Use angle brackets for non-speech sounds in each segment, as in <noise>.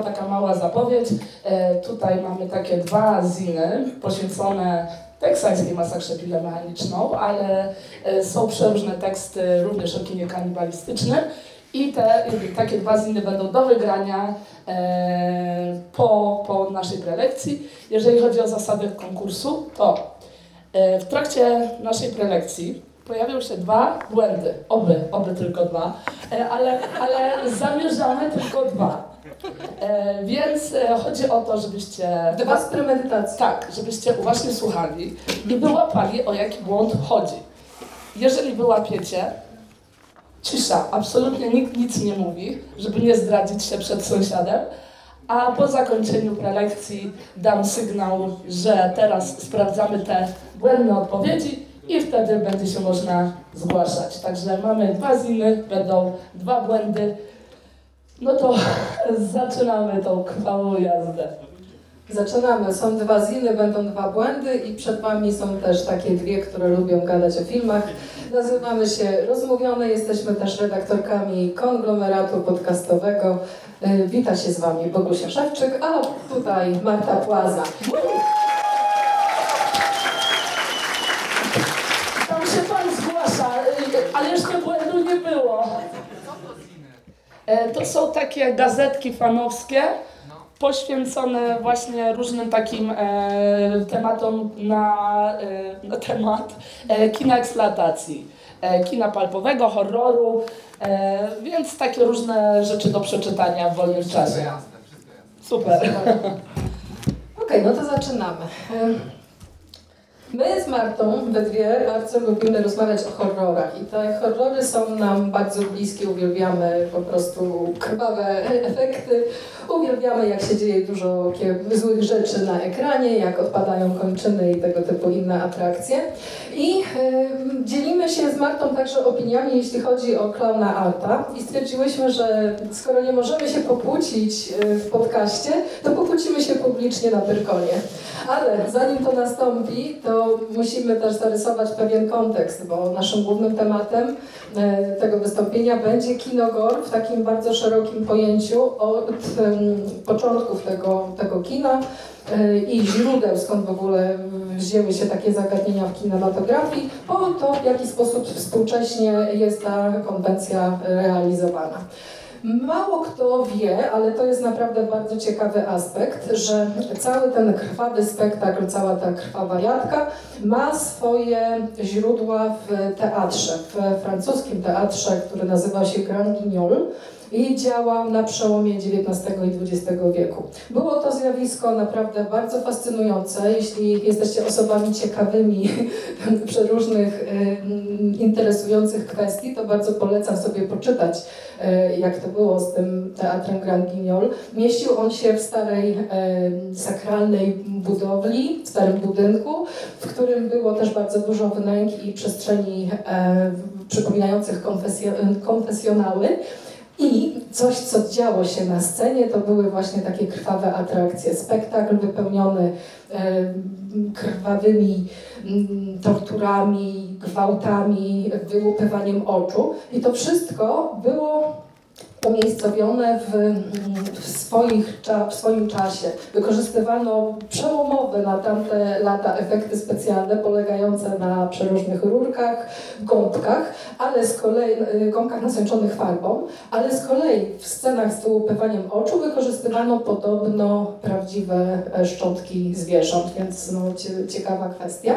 taka mała zapowiedź. E, tutaj mamy takie dwa ziny poświęcone teksańskiej masakrze biomechaniczną, ale e, są przeróżne teksty również o kinie kanibalistycznym. I te takie dwa ziny będą do wygrania e, po, po naszej prelekcji. Jeżeli chodzi o zasady konkursu, to e, w trakcie naszej prelekcji pojawią się dwa błędy. Oby, oby tylko dwa, e, ale, ale zamierzamy tylko dwa. E, więc e, chodzi o to, żebyście... Dwa z premedytacji. Tak, żebyście uważnie słuchali i wyłapali, o jaki błąd chodzi. Jeżeli wyłapiecie, cisza, absolutnie nikt nic nie mówi, żeby nie zdradzić się przed sąsiadem, a po zakończeniu prelekcji dam sygnał, że teraz sprawdzamy te błędne odpowiedzi i wtedy będzie się można zgłaszać. Także mamy dwa ziny, będą dwa błędy. No to <laughs> zaczynamy tą krwawą jazdę. Zaczynamy. Są dwa ziny, będą dwa błędy i przed Wami są też takie dwie, które lubią gadać o filmach. Nazywamy się Rozmówione, jesteśmy też redaktorkami konglomeratu podcastowego. Y, wita się z Wami Bogusia Szewczyk, a tutaj Marta Płaza. Tam się Pan zgłasza, y, ale jeszcze błędu nie było. E, To są takie gazetki fanowskie, poświęcone właśnie różnym takim e, tematom na, e, na temat e, kina eksploatacji, e, kina palpowego, horroru, e, więc takie różne rzeczy do przeczytania w wolnym czasie. Super. Okej, no to zaczynamy. My z Martą we dwie bardzo lubimy rozmawiać o horrorach i te horrory są nam bardzo bliskie, uwielbiamy po prostu krwawe efekty, uwielbiamy jak się dzieje dużo złych rzeczy na ekranie, jak odpadają kończyny i tego typu inne atrakcje. I y, dzielimy się z Martą także opiniami, jeśli chodzi o klauna Arta i stwierdziłyśmy, że skoro nie możemy się pokłócić w podcaście, to pokłócimy się publicznie na Pyrkonie. Ale zanim to nastąpi, to musimy też zarysować pewien kontekst, bo naszym głównym tematem e, tego wystąpienia będzie kinogor w takim bardzo szerokim pojęciu od początków tego, tego kina e, i źródeł, skąd w ogóle wzięły się takie zagadnienia w kinematografii, po to, w jaki sposób współcześnie jest ta konwencja realizowana. Mało kto wie, ale to jest naprawdę bardzo ciekawy aspekt, że cały ten krwawy spektakl, cała ta krwawa jadka ma swoje źródła w teatrze, w francuskim teatrze, który nazywa się Grand Guignol i działał na przełomie XIX i XX wieku. Było to zjawisko naprawdę bardzo fascynujące. Jeśli jesteście osobami ciekawymi <laughs> przeróżnych y, interesujących kwestii, to bardzo polecam sobie poczytać, y, jak to było z tym teatrem Grand Guignol. Mieścił on się w starej y, sakralnej budowli, w starym budynku, w którym było też bardzo dużo wnęk i przestrzeni e, przypominających konfesjo- konfesjonały. I coś, co działo się na scenie, to były właśnie takie krwawe atrakcje. Spektakl wypełniony e, krwawymi mm, torturami, gwałtami, wyłupywaniem oczu. I to wszystko było umiejscowione w, w, swoich, w swoim czasie. Wykorzystywano przełomowe na tamte lata efekty specjalne polegające na przeróżnych rurkach, gąbkach, ale z kolei y, gąbkach nasączonych farbą, ale z kolei w scenach z wyłupywaniem oczu wykorzystywano podobno prawdziwe e, szczątki zwierząt, więc no, cie- ciekawa kwestia.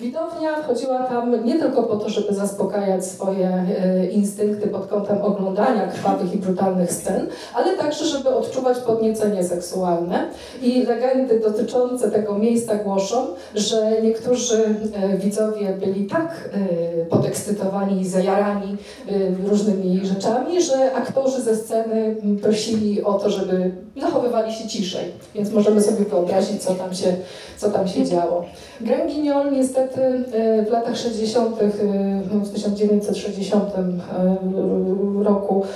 Widownia wchodziła tam nie tylko po to, żeby zaspokajać swoje e, instynkty pod kątem oglądania krwawych i brutalnych scen, ale także, żeby odczuwać podniecenie seksualne. I legendy dotyczące tego miejsca głoszą, że niektórzy e, widzowie byli tak e, podekscytowani i zajarani e, różnymi rzeczami, że aktorzy ze sceny prosili o to, żeby zachowywali się ciszej. Więc możemy sobie wyobrazić, co tam się, co tam się działo. Grand Guignol niestety w latach 60., e, w 1960 e, roku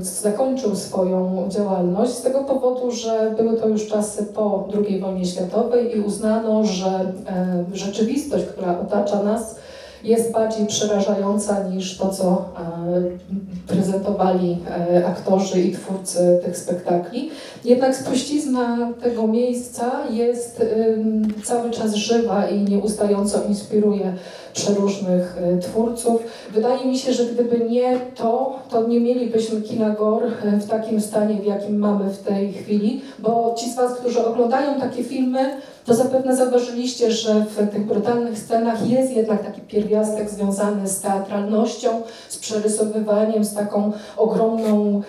zakończył swoją działalność z tego powodu, że były to już czasy po II wojnie światowej i uznano, że e, rzeczywistość, która otacza nas, jest bardziej przerażająca niż to, co prezentowali aktorzy i twórcy tych spektakli. Jednak spuścizna tego miejsca jest cały czas żywa i nieustająco inspiruje przeróżnych e, twórców. Wydaje mi się, że gdyby nie to, to nie mielibyśmy kina Gor e, w takim stanie, w jakim mamy w tej chwili, bo ci z Was, którzy oglądają takie filmy, to zapewne zauważyliście, że w tych brutalnych scenach jest jednak taki pierwiastek związany z teatralnością, z przerysowywaniem, z taką ogromną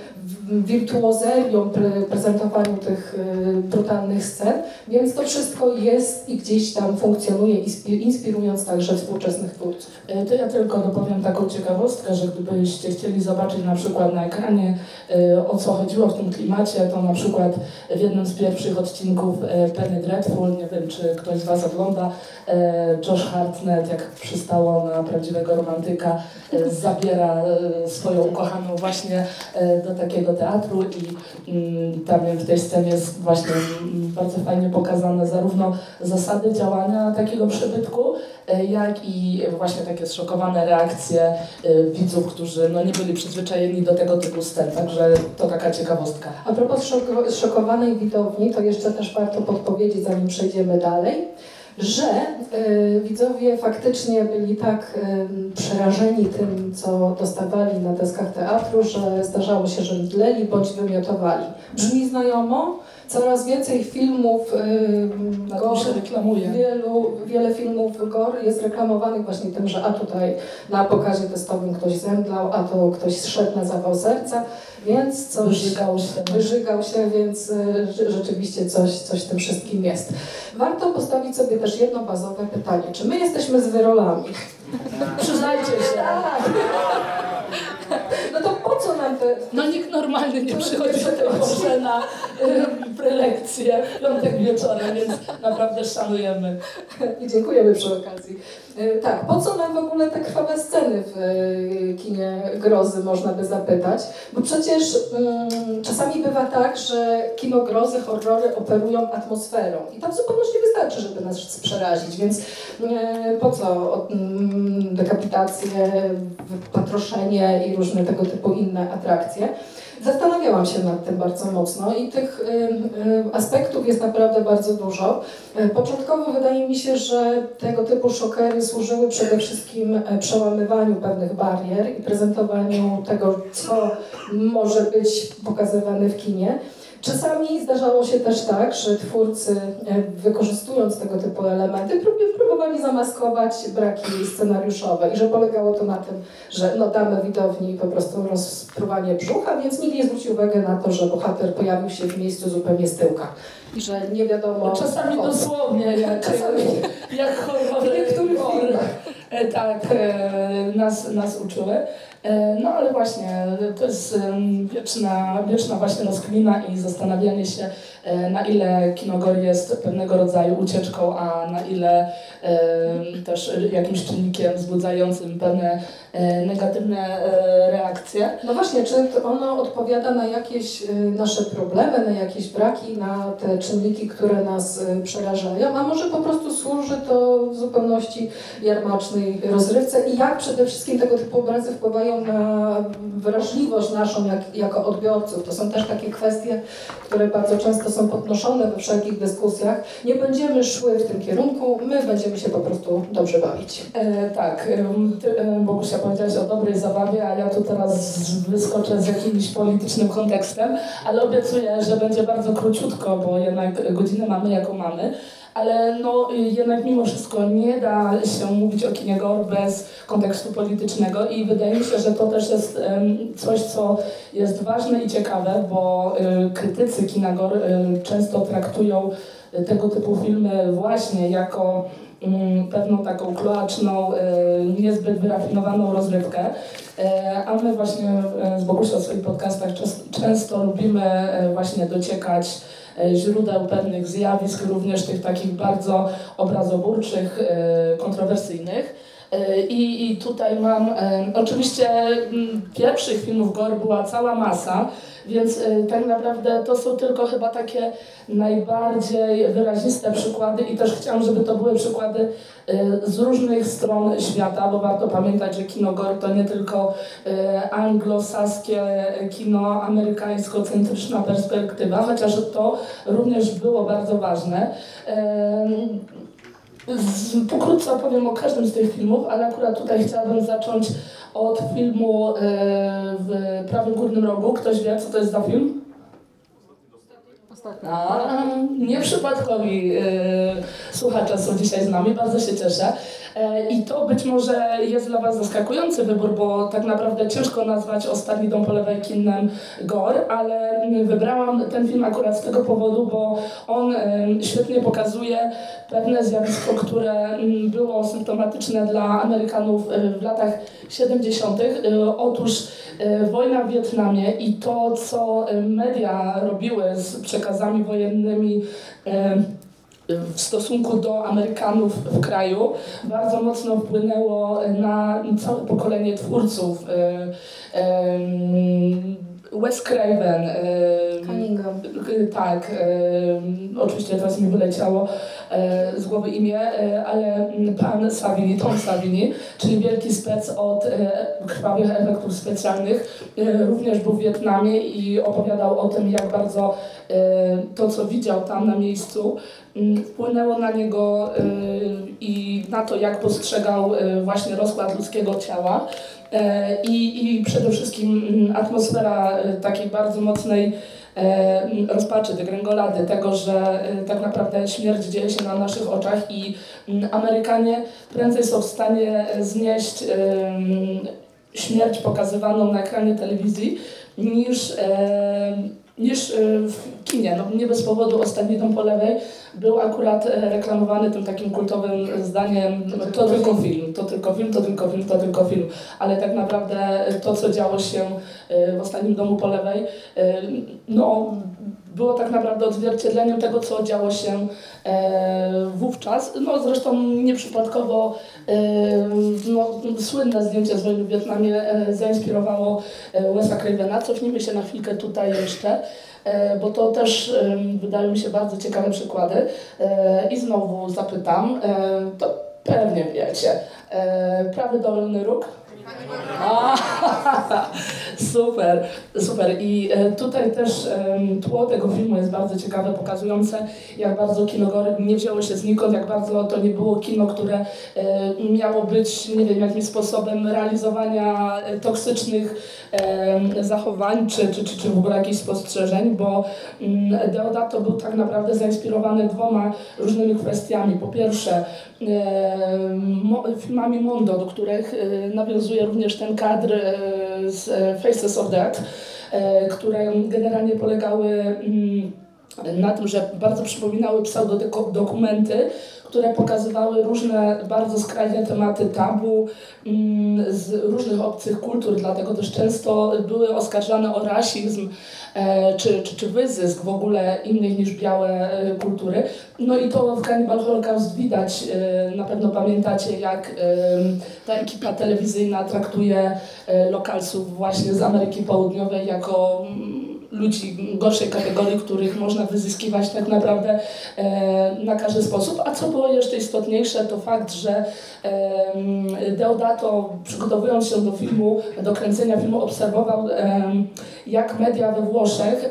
wirtuozerią prezentowaniu tych y, brutalnych scen, więc to wszystko jest i gdzieś tam funkcjonuje, inspirując także współczesnych twórców. E, to ja tylko dopowiem taką ciekawostkę, że gdybyście chcieli zobaczyć na przykład na ekranie e, o co chodziło w tym klimacie, to na przykład w jednym z pierwszych odcinków e, Penny Dreadful, nie wiem czy ktoś z Was ogląda, Josh Hartnett, jak przystało na prawdziwego romantyka, zabiera swoją ukochaną właśnie do takiego teatru i tam w tej scenie jest właśnie bardzo fajnie pokazane zarówno zasady działania takiego przybytku, e, jak i właśnie takie zszokowane reakcje e, widzów, którzy no, nie byli przyzwyczajeni do tego typu scen, także to taka ciekawostka. A propos szokowanej widowni, to jeszcze też warto podpowiedzieć, zanim przejdziemy dalej, że y, widzowie faktycznie byli tak y, przerażeni tym, co dostawali na deskach teatru, że zdarzało się, że mdleli bądź wymiotowali. Brzmi znajomo? Coraz więcej filmów yy, gore, się reklamuje. Wielu, wiele filmów gore jest reklamowanych właśnie tym, że a tutaj na pokazie testowym ktoś zemdlał, a to ktoś zszedł na zawał serca, więc coś wyżygał się, wyżygał się więc y, rzeczywiście coś, coś tym wszystkim jest. Warto postawić sobie też jedno bazowe pytanie. Czy my jesteśmy z wyrolami? Przyznajcie się. Tak. No po co nam te... No nikt normalny nie przychodzi do tego na y, prelekcję piątek wieczorem, więc naprawdę szanujemy. I dziękujemy przy okazji. Y, tak, po co nam w ogóle te krwawe sceny w y, kinie grozy, można by zapytać? Bo przecież mm, czasami bywa tak, że kino grozy, horrory operują atmosferą i tam zupełnie nie wystarczy, żeby nas przerazić, więc y, po co mm, dekapitacje, patroszenie i różne tego typu inne atrakcje? Zastanawiałam się nad tym bardzo mocno i tych y, y, aspektów jest naprawdę bardzo dużo. Y, początkowo wydaje mi się, że tego typu szokery służyły przede wszystkim przełamywaniu pewnych barier i prezentowaniu tego, co może być pokazywane w kinie. Czasami zdarzało się też tak, że twórcy wykorzystując tego typu elementy próbowali zamaskować braki scenariuszowe i że polegało to na tym, że no, damy widowni po prostu rozpruwanie brzucha, więc nikt nie zwrócił uwagi na to, że bohater pojawił się w miejscu zupełnie z tyłka i że nie wiadomo... No, czasami dosłownie, <laughs> jak, czasami, jak horror, w niektórych filmach. E, tak, e, nas, nas uczyły. E, no ale właśnie, to jest wieczna, wieczna właśnie rozkmina i zastanawianie się, na ile kinogor jest pewnego rodzaju ucieczką, a na ile też jakimś czynnikiem wzbudzającym pewne negatywne reakcje. No właśnie, czy ono odpowiada na jakieś nasze problemy, na jakieś braki, na te czynniki, które nas przerażają, a może po prostu służy to w zupełności jarmacznej rozrywce i jak przede wszystkim tego typu obrazy wpływają na wrażliwość naszą jak, jako odbiorców. To są też takie kwestie, które bardzo często są podnoszone we wszelkich dyskusjach. Nie będziemy szły w tym kierunku, my będziemy się po prostu dobrze bawić. E, tak, e, Bogusia powiedziałaś o dobrej zabawie, a ja tu teraz wyskoczę z jakimś politycznym kontekstem, ale obiecuję, że będzie bardzo króciutko, bo jednak godzinę mamy jaką mamy. Ale no, jednak mimo wszystko nie da się mówić o kinie gore bez kontekstu politycznego i wydaje mi się, że to też jest coś, co jest ważne i ciekawe, bo y, krytycy kina gore y, często traktują tego typu filmy właśnie jako pewną taką kloaczną, y, niezbyt wyrafinowaną rozrywkę. A my właśnie z Bogusią w swoich podcastach często lubimy właśnie dociekać źródeł pewnych zjawisk, również tych takich bardzo obrazoburczych, kontrowersyjnych. I, I tutaj mam, oczywiście pierwszych filmów Gore była cała masa, więc tak naprawdę to są tylko chyba takie najbardziej wyraziste przykłady i też chciałam, żeby to były przykłady z różnych stron świata, bo warto pamiętać, że kino Gore to nie tylko anglosaskie kino, amerykańsko-centryczna perspektywa, chociaż to również było bardzo ważne. Pokrótce opowiem o każdym z tych filmów, ale akurat tutaj chciałabym zacząć od filmu e, w prawym górnym rogu. Ktoś wie, co to jest za film? A, nieprzypadkowi e, słuchacze są dzisiaj z nami, bardzo się cieszę. E, I to być może jest dla Was zaskakujący wybór, bo tak naprawdę ciężko nazwać Ostatni Dom po lewej kinem Gore, ale wybrałam ten film akurat z tego powodu, bo on świetnie pokazuje pewne zjawisko, które było symptomatyczne dla Amerykanów e, w latach 70. E, otóż wojna w Wietnamie i to, co media robiły z przekazami wojennymi w stosunku do Amerykanów w kraju bardzo mocno wpłynęło na całe pokolenie twórców. E, Wes Craven. Cunningham. Tak, oczywiście teraz mi wyleciało e, z głowy imię, e, ale pan Savini, Tom Savini, czyli wielki spec od krwawych efektów specjalnych, również był w Wietnamie i opowiadał o tym, jak bardzo to, co widział tam na miejscu, wpłynęło na niego i na to, jak postrzegał właśnie rozkład ludzkiego ciała. E, I, i przede wszystkim mm, atmosfera e, takiej bardzo mocnej e, rozpaczy, degrengolady, tego, że tak naprawdę śmierć dzieje się na naszych oczach i mm, Amerykanie prędzej są w stanie znieść śmierć pokazywaną na ekranie telewizji niż niż e, w kinie. No, nie bez powodu Ostatni Dom po lewej był akurat e, reklamowany tym takim kultowym zdaniem to tylko film, to tylko film, to tylko film, to tylko film. Ale tak naprawdę to, co działo się e, w Ostatnim Domu po lewej, no było tak naprawdę odzwierciedleniem tego, co działo się e, wówczas. No zresztą nieprzypadkowo e, no, słynne zdjęcie z wojny w Wietnamie e, zainspirowało e, Wesa Cravena. Cofnijmy się na chwilkę tutaj jeszcze. E, bo to też e, wydają mi się bardzo ciekawe przykłady. I znowu zapytam, to pewnie wiecie, prawy dolny róg <laughs> super, super. I e, tutaj też tło tego filmu jest bardzo ciekawe, pokazujące, jak bardzo kino nie wzięło się znikąd, jak bardzo to nie było kino, które e, miało być, nie wiem, jakimś sposobem realizowania e, toksycznych zachowań, czy, czy, czy, czy w ogóle jakichś spostrzeżeń, bo mm, Deodato był tak naprawdę zainspirowany dwoma różnymi kwestiami. Po pierwsze, filmami Mondo, do których nawiązuje również ten kadr e, z e, Faces of Death, e, które generalnie polegały mm, na tym, że bardzo przypominały pseudodokumenty, które pokazywały różne bardzo skrajne tematy tabu mm, z różnych obcych kultur, dlatego też często były oskarżane o rasizm czy, czy, czy wyzysk w ogóle innych niż białe kultury. No i to w Cannibal Holocaust widać, na pewno pamiętacie jak ta ekipa telewizyjna traktuje lokalsów właśnie z Ameryki Południowej jako mm, ludzi gorszej kategorii, których można wyzyskiwać tak naprawdę e, na każdy sposób. A co było jeszcze istotniejsze, to fakt, że Deodato przygotowując się do filmu, do kręcenia filmu, obserwował jak media we Włoszech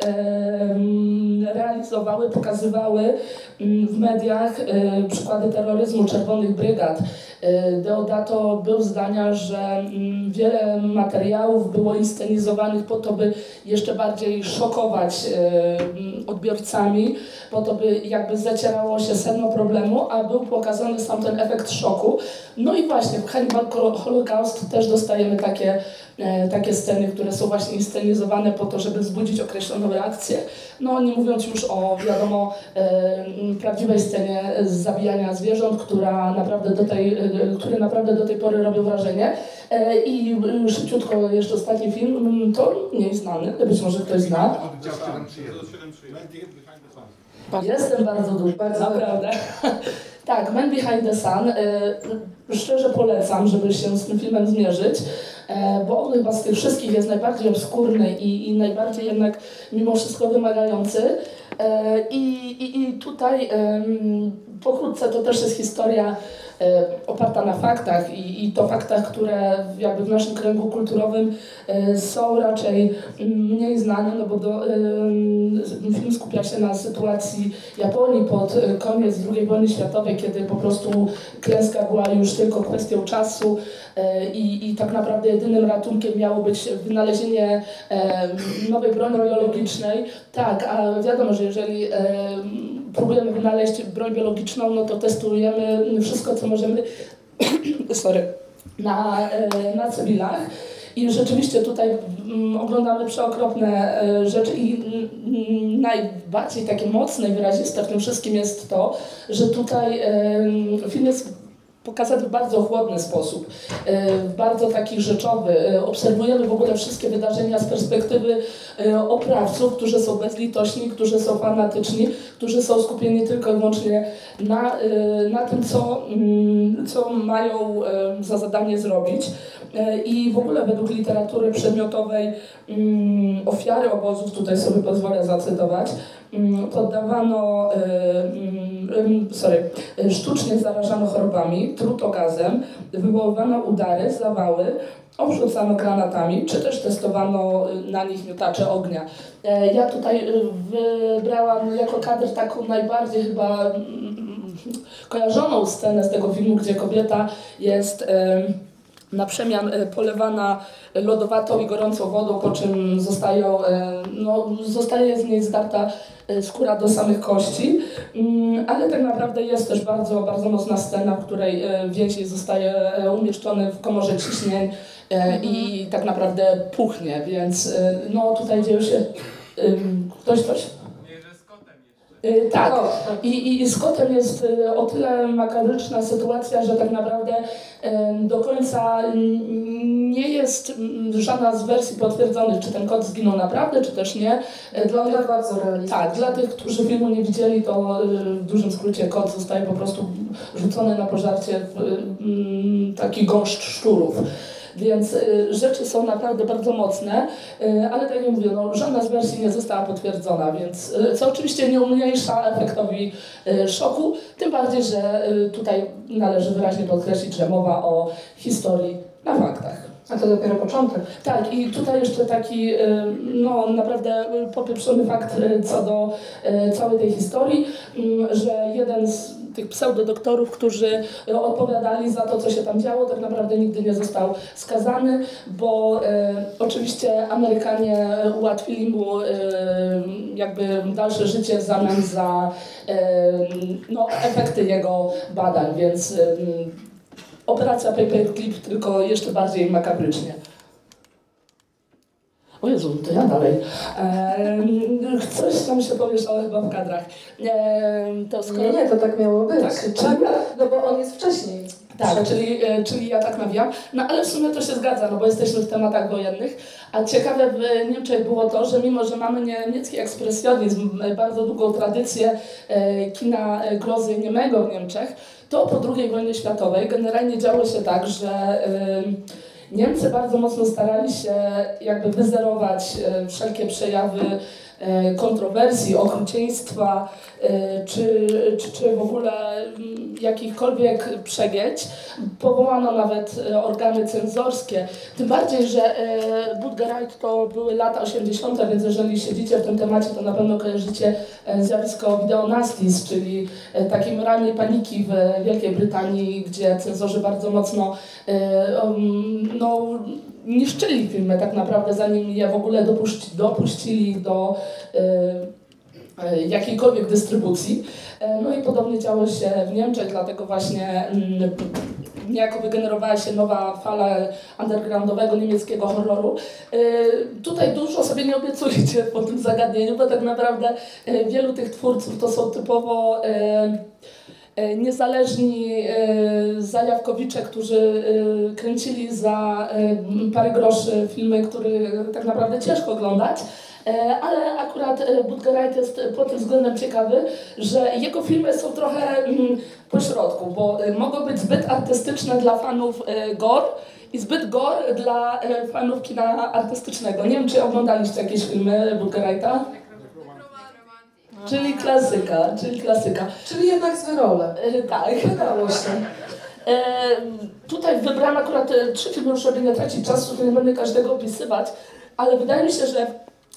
realizowały, pokazywały w mediach e, przykłady terroryzmu czerwonych brygad. Deodato był zdania, że mm, wiele materiałów było inscenizowanych po to, by jeszcze bardziej szokować e, odbiorcami, po to, by jakby zacierało się sedno problemu, a był pokazany sam ten efekt szoku. No i właśnie w Hannibal Holocaust też dostajemy takie, takie sceny, które są właśnie inscenizowane po to, żeby wzbudzić określoną reakcję. No nie mówiąc już o, wiadomo, prawdziwej scenie zabijania zwierząt, która naprawdę do tej, które naprawdę do tej pory robią wrażenie. E, I szybciutko jeszcze ostatni film, to nie znany, być może ktoś zna. Jestem bardzo bardzo naprawdę. <laughs> Tak, Man Behind the Sun. E, szczerze polecam, żeby się z tym filmem zmierzyć, e, bo on chyba z tych wszystkich jest najbardziej obskurny i, i najbardziej jednak mimo wszystko wymagający. I, i, i tutaj pokrótce to też jest historia oparta na faktach i, i to faktach, które jakby w naszym kręgu kulturowym e, są raczej mniej znane, no bo do, e, film skupia się na sytuacji Japonii pod koniec II wojny światowej, kiedy po prostu klęska była już tylko kwestią czasu i, i tak naprawdę jedynym ratunkiem miało być wynalezienie nowej broni biologicznej. Tak, a wiadomo, że jeżeli próbujemy wynaleźć broń biologiczną, no to testujemy wszystko, co możemy <clears throat> sorry, na, e, na cywilach. I rzeczywiście tutaj mm, oglądamy przeokropne e, rzeczy i mm, najbardziej takie mocne i wyraziste w tym wszystkim jest to, że tutaj film jest pokazany w bardzo chłodny sposób, e, w bardzo taki rzeczowy. E, obserwujemy w ogóle wszystkie wydarzenia z perspektywy e, oprawców, którzy są bezlitośni, którzy są fanatyczni, którzy są skupieni tylko i wyłącznie na, na tym, co, mm, co mają za zadanie zrobić. I w ogóle według literatury przedmiotowej mm, ofiary obozów, tutaj sobie pozwolę zacytować, mm, poddawano, sorry, sztucznie zarażano chorobami, truto gazem, wywoływano udary, zawały, obrzucano granatami, czy też testowano na nich miotacze ognia. E, ja tutaj wybrałam jako kadr taką najbardziej chyba mm, kojarzoną scenę z tego filmu, gdzie kobieta jest na przemian e, polewana lodowatą i gorącą wodą, po czym zostają, e, no, zostaje z niej zdarta e, skóra do samych kości, mm, ale tak naprawdę jest też bardzo, bardzo mocna scena, w której więzień zostaje umieszczony w komorze ciśnień i tak naprawdę puchnie, więc no tutaj dzieje się... Ktoś coś? Y, tak. I, I z kotem jest y, o tyle makabryczna sytuacja, że tak naprawdę do końca nie jest żadna z wersji potwierdzonych, czy ten kot zginął naprawdę, czy też nie. E, dla tych, bardzo tak, dla tych, którzy filmu nie widzieli, to y, w dużym skrócie kot zostaje po prostu rzucony na pożarcie w taki gąszcz szczurów. Więc y, rzeczy są naprawdę bardzo mocne, y, ale tak jak mówię, no, żadna z wersji nie została potwierdzona, więc y, co oczywiście nie umniejsza efektowi szoku, tym bardziej, że tutaj należy wyraźnie podkreślić, że mowa o historii na faktach. A to dopiero początek. Tak, i tutaj jeszcze taki no, naprawdę popieprzony fakt co do całej tej historii, mm, że jeden z tych pseudodoktorów, którzy e, odpowiadali za to, co się tam działo, tak naprawdę nigdy nie został skazany, bo e, oczywiście Amerykanie ułatwili mu e, jakby dalsze życie w zamian za e, no, efekty jego badań, więc e, operacja Paperclip tylko jeszcze bardziej makabrycznie. O Jezu, to ja dalej. E, coś tam się pomieszało chyba w kadrach. E, to skoro... Nie, nie, to tak miało być. Tak, tak? No bo on jest wcześniej. Tak, czyli, e, czyli ja tak nawijam. No ale w sumie to się zgadza, no bo jesteśmy w tematach wojennych. A ciekawe w Niemczech było to, że mimo, że mamy niemiecki ekspresjonizm, e, bardzo długą tradycję e, kina grozy niemego w Niemczech, to po II wojnie światowej generalnie działo się tak, że Niemcy bardzo mocno starali się jakby wyzerować e, wszelkie przejawy kontrowersji, okrucieństwa, e, czy, czy, czy w ogóle mm, jakichkolwiek przegięć. Powołano nawet organy cenzorskie. Tym bardziej, że Budgereit to były lata 80., więc jeżeli siedzicie w tym temacie, to na pewno kojarzycie zjawisko wideonastis, czyli takiej moralnej paniki w Wielkiej Brytanii, gdzie cenzorzy bardzo mocno no, niszczyli filmy tak naprawdę, zanim je w ogóle dopuści, dopuścili do y, jakiejkolwiek dystrybucji. E, no i podobnie działo się w Niemczech, dlatego właśnie mm, niejako wygenerowała się nowa fala undergroundowego niemieckiego horroru. Tutaj dużo sobie nie obiecujecie po tym zagadnieniu, bo tak naprawdę wielu tych twórców to są typowo E, niezależni e, zajawkowicze, którzy e, kręcili za parę groszy filmy, które tak naprawdę ciężko oglądać, E, ale akurat e, Budgerite jest pod tym względem ciekawy, że jego filmy są trochę mm, pośrodku, bo e, mogą być zbyt artystyczne dla fanów gore i zbyt gore dla fanów kina artystycznego. Nie wiem, czy oglądaliście jakieś filmy Budgerite'a? Czyli klasyka, czyli klasyka. Czyli jednak z wyrole. tak. <laughs> Wydało się. E, tutaj wybrałam akurat trzy filmy, żeby nie tracić czasu, to nie będę każdego opisywać, ale wydaje mi się, że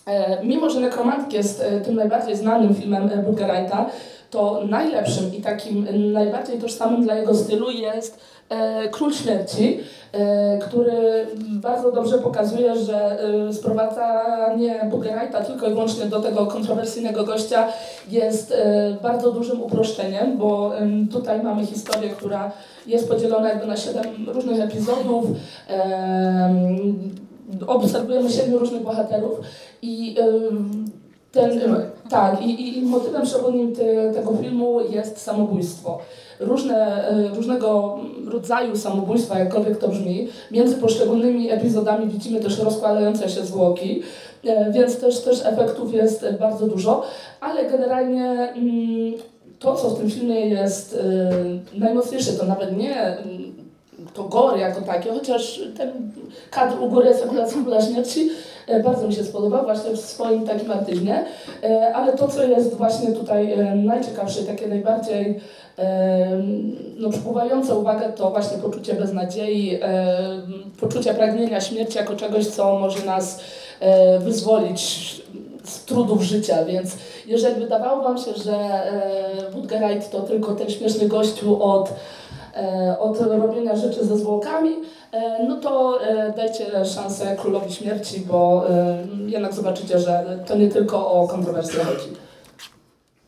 E, mimo, że Nekromantk jest e, tym najbardziej znanym filmem e, Bulgaraita, to najlepszym i takim najbardziej tożsamym dla jego stylu jest Król Śmierci, który bardzo dobrze pokazuje, że sprowadzanie Bulgaraita tylko i wyłącznie do tego kontrowersyjnego gościa jest bardzo dużym uproszczeniem, bo tutaj mamy historię, która jest podzielona jakby na siedem różnych epizodów obserwujemy siedmiu różnych bohaterów i ten, tak, i, i motywem przewodnim te, tego filmu jest samobójstwo. Różne, e, różnego rodzaju samobójstwa, jakkolwiek to brzmi. Między poszczególnymi epizodami widzimy też rozkładające się zwłoki, e, więc też, też efektów jest bardzo dużo, ale generalnie mm, to, co w tym filmie jest e, najmocniejsze, to nawet nie to gory jako takie, chociaż ten kadr u góry jest akurat z śmierci, bardzo mi się spodobał właśnie w swoim takim artyzmie, e, ale to, co jest właśnie tutaj e, najciekawsze, takie najbardziej no, przykuwające uwagę, to właśnie poczucie beznadziei, poczucie pragnienia śmierci jako czegoś, co może nas wyzwolić z trudów życia, więc jeżeli wydawało Wam się, że Woodgerite to tylko ten śmieszny gościu od E, od robienia rzeczy ze zwłokami, e, no to e, dajcie szansę Królowi Śmierci, bo jednak zobaczycie, że to nie tylko o kontrowersje chodzi.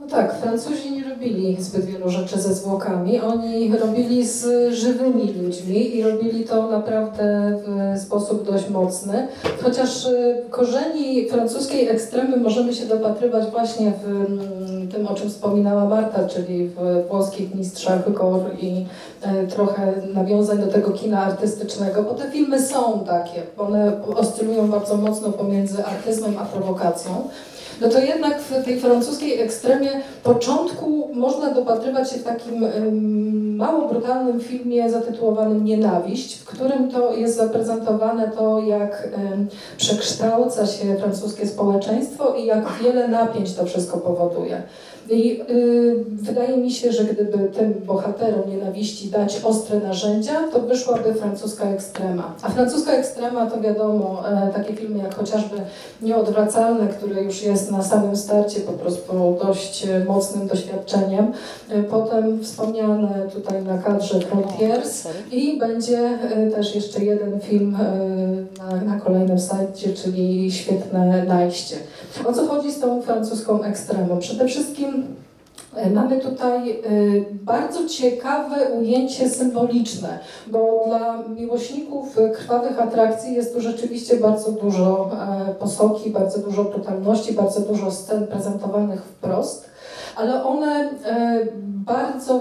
Tak, Francuzi nie robili zbyt wielu rzeczy ze zwłokami. Oni robili z żywymi ludźmi i robili to naprawdę w sposób dość mocny. Chociaż y, korzeni francuskiej ekstremy możemy się dopatrywać właśnie w mm, tym, o czym wspominała Marta, czyli w włoskich mistrzach gór i e, trochę nawiązań do tego kina artystycznego, bo te filmy są takie. One oscylują bardzo mocno pomiędzy artyzmem a prowokacją no to jednak w tej francuskiej ekstremie początku można dopatrywać się w takim mało brutalnym filmie zatytułowanym Nienawiść, w którym to jest zaprezentowane to, jak przekształca się francuskie społeczeństwo i jak wiele napięć to wszystko powoduje. I y, wydaje mi się, że gdyby tym bohaterom nienawiści dać ostre narzędzia, to wyszłaby francuska ekstrema. A francuska ekstrema to wiadomo, e, takie filmy jak chociażby Nieodwracalne, które już jest na samym starcie po prostu dość mocnym doświadczeniem. E, potem wspomniane tutaj na kadrze Frontiers i będzie e, też jeszcze jeden film na, na kolejnym sajcie, czyli Świetne Najście. O co chodzi z tą francuską ekstremą? Przede wszystkim e, Mamy tutaj e, bardzo ciekawe ujęcie symboliczne, bo dla miłośników krwawych atrakcji jest tu rzeczywiście bardzo dużo e, posoki, bardzo dużo brutalności, bardzo dużo scen prezentowanych wprost, ale one bardzo,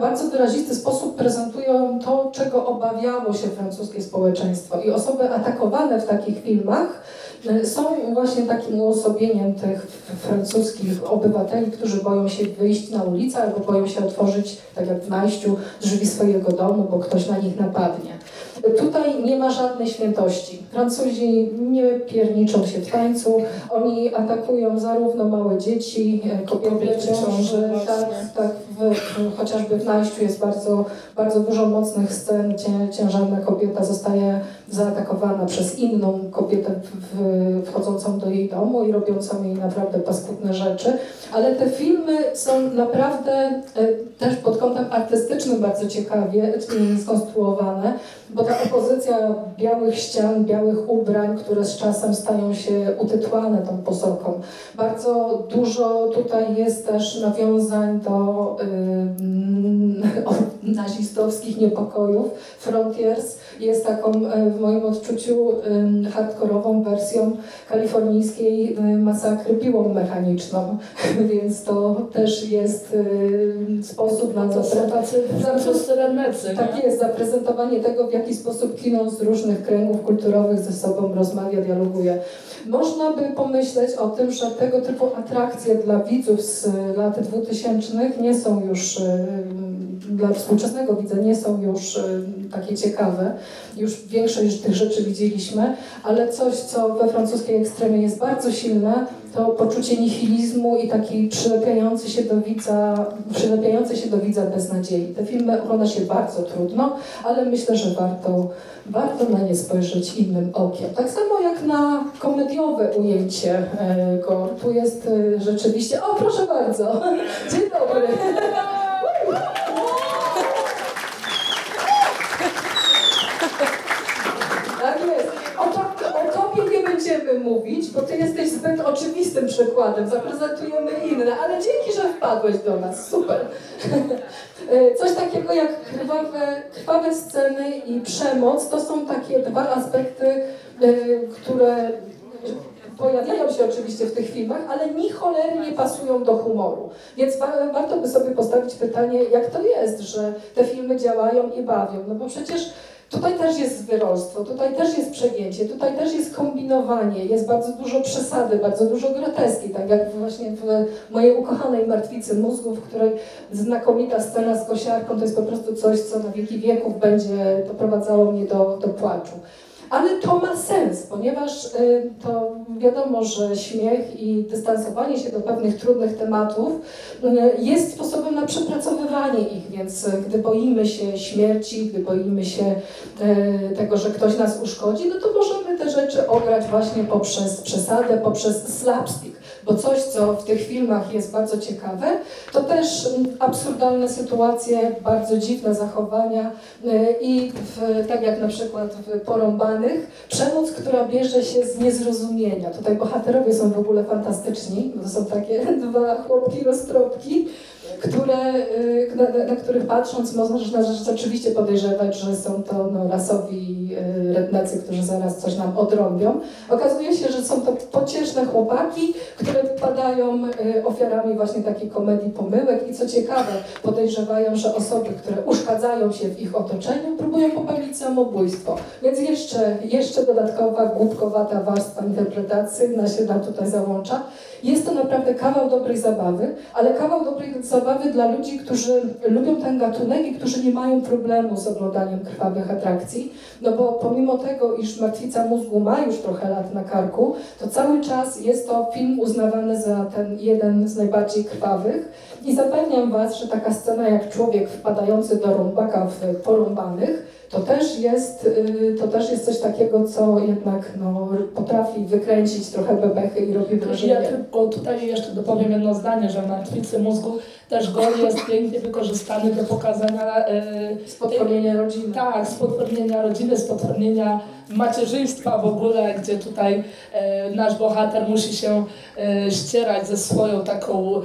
bardzo wyrazisty sposób prezentują to, czego obawiało się francuskie społeczeństwo. I osoby atakowane w takich filmach są właśnie takim uosobieniem tych francuskich obywateli, którzy boją się wyjść na ulicę albo boją się otworzyć, tak jak w najściu, drzwi swojego domu, bo ktoś na nich napadnie. Tutaj nie ma żadnej świętości. Francuzi nie pierniczą się w tańcu, oni atakują zarówno małe dzieci, kobiety w ciąży, tak, tak w, w, chociażby w najściu jest bardzo, bardzo dużo mocnych scen, ciężarna kobieta zostaje zaatakowana przez inną kobietę wchodzącą do jej domu i robiącą jej naprawdę paskudne rzeczy. Ale te filmy są naprawdę e, też pod kątem artystycznym bardzo ciekawie skonstruowane, bo ta opozycja białych ścian, białych ubrań, które z czasem stają się utytłane tą posoką. Bardzo dużo tutaj jest też nawiązań do yy, <laughs> nazistowskich niepokojów, Frontiers, jest taką w moim odczuciu hardkorową wersją kalifornijskiej masakry piłą mechaniczną, <laughs> więc to też jest sposób na to są tacy Tak jest, zaprezentowanie tego, w jaki sposób kino z różnych kręgów kulturowych ze sobą rozmawia, dialoguje. Można by pomyśleć o tym, że tego typu atrakcje dla widzów z lat 2000 nie są już, dla współczesnego widza nie są już takie ciekawe. Już większość tych rzeczy widzieliśmy, ale coś, co we francuskiej ekstremie jest bardzo silne, to poczucie nihilizmu i taki przylepiający się do widza, przylepiający się do widza beznadziei. Te filmy ogląda się bardzo trudno, ale myślę, że warto warto na nie spojrzeć innym okiem. Tak samo jak na komediowe ujęcie e, go. Tu jest e, rzeczywiście... O, proszę bardzo! <laughs> Dzień dobry! Tak jest. O, to, o tobie nie będziemy mówić, bo ty jesteś zbyt oczywistym przykładem. Zaprezentujemy inne, ale dzięki, że wpadłeś do nas. Super. <laughs> E, coś takiego jak krwawe, krwawe sceny i przemoc to są takie dwa aspekty, e, które pojawiają się oczywiście w tych filmach, ale ni nie pasują do humoru. Więc warto by sobie postawić pytanie, jak to jest, że te filmy działają i bawią. No bo przecież Tutaj też jest wyrolstwo, tutaj też jest przegięcie, tutaj też jest kombinowanie, jest bardzo dużo przesady, bardzo dużo groteski, tak jak właśnie w mojej ukochanej Martwicy Mózgu, w której znakomita scena z kosiarką to jest po prostu coś, co na wieki wieków będzie doprowadzało mnie do, do płaczu. Ale to ma sens, ponieważ y, to wiadomo, że śmiech i dystansowanie się do pewnych trudnych tematów y, jest sposobem na przepracowywanie ich, więc y, gdy boimy się śmierci, gdy boimy się tego, że ktoś nas uszkodzi, no to możemy te rzeczy ograć właśnie poprzez przesadę, poprzez slapstick. Bo coś, co w tych filmach jest bardzo ciekawe, to też mm, absurdalne sytuacje, bardzo dziwne zachowania y, i w, tak jak na przykład w Porąbanych, przemoc, która bierze się z niezrozumienia. Tutaj bohaterowie są w ogóle fantastyczni, to są takie <laughs> dwa chłopki roztropki, które, y, na, na, których patrząc można rzeczywiście podejrzewać, że są to no, rasowi y, rednecy, którzy zaraz coś nam odrąbią. Okazuje się, że są to pocieszne chłopaki, które padają y, ofiarami właśnie takiej komedii pomyłek i co ciekawe, podejrzewają, że osoby, które uszkadzają się w ich otoczeniu, próbują popełnić samobójstwo. Więc jeszcze, jeszcze dodatkowa, głupkowata warstwa interpretacyjna się nam tutaj załącza. Jest to naprawdę kawał dobrej zabawy, ale kawał dobrej zabawy dla ludzi, którzy lubią ten gatunek i którzy nie mają problemu z oglądaniem krwawych atrakcji, no bo pomimo tego, iż Martwica Mózgu ma już trochę lat na karku, to cały czas jest to film uznawany za ten jeden z najbardziej krwawych. I zapewniam Was, że taka scena jak człowiek wpadający do rąbaka w porąbanych, to też jest, y, to też jest coś takiego, co jednak no, potrafi wykręcić trochę bebechy i robi wrażenie. Ja tylko tutaj jeszcze dopowiem jedno zdanie, że na martwicy mózgu też gol jest pięknie wykorzystany do pokazania... Yy, spotwornienia rodziny. Tak, spotwornienia rodziny, spotwornienia macierzyństwa w ogóle, gdzie tutaj yy, nasz bohater musi się yy, ścierać ze swoją taką